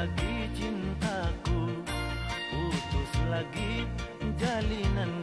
lagi cintaku. Putus lagi jalinan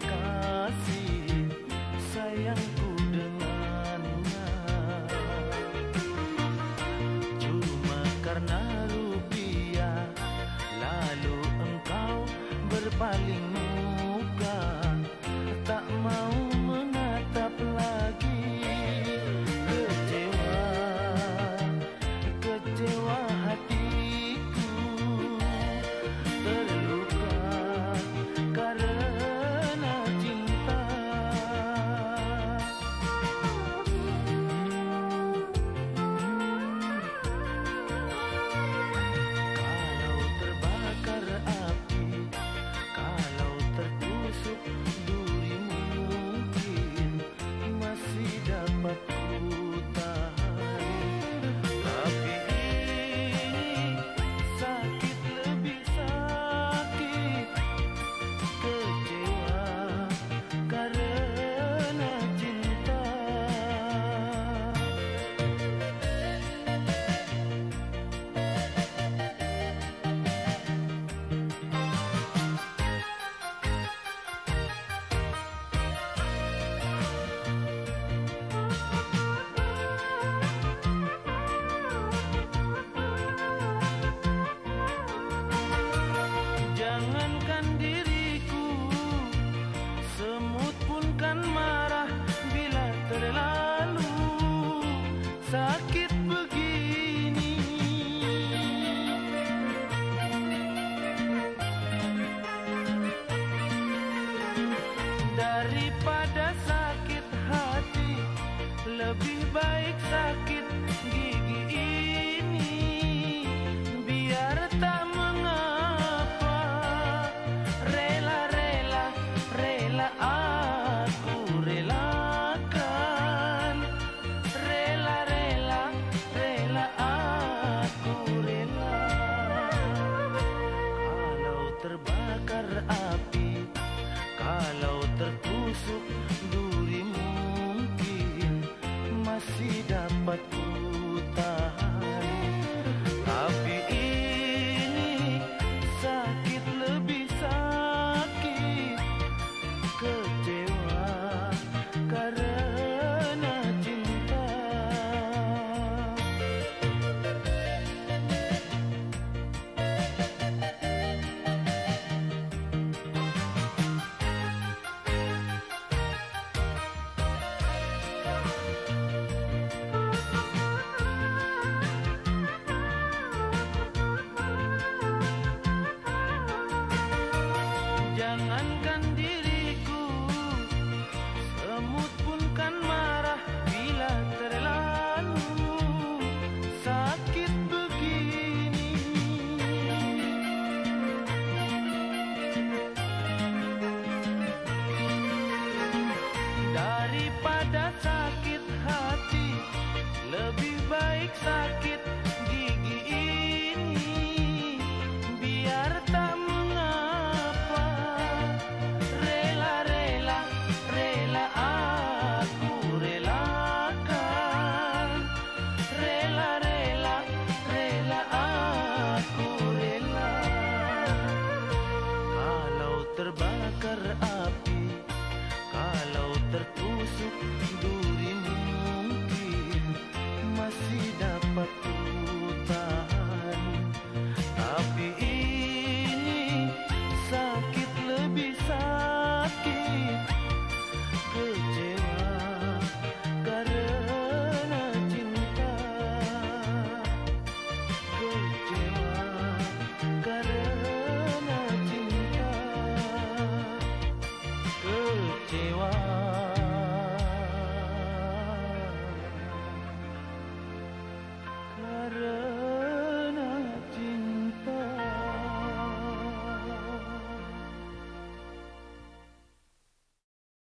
lebih baik sakit. Sakit-sakit Narada.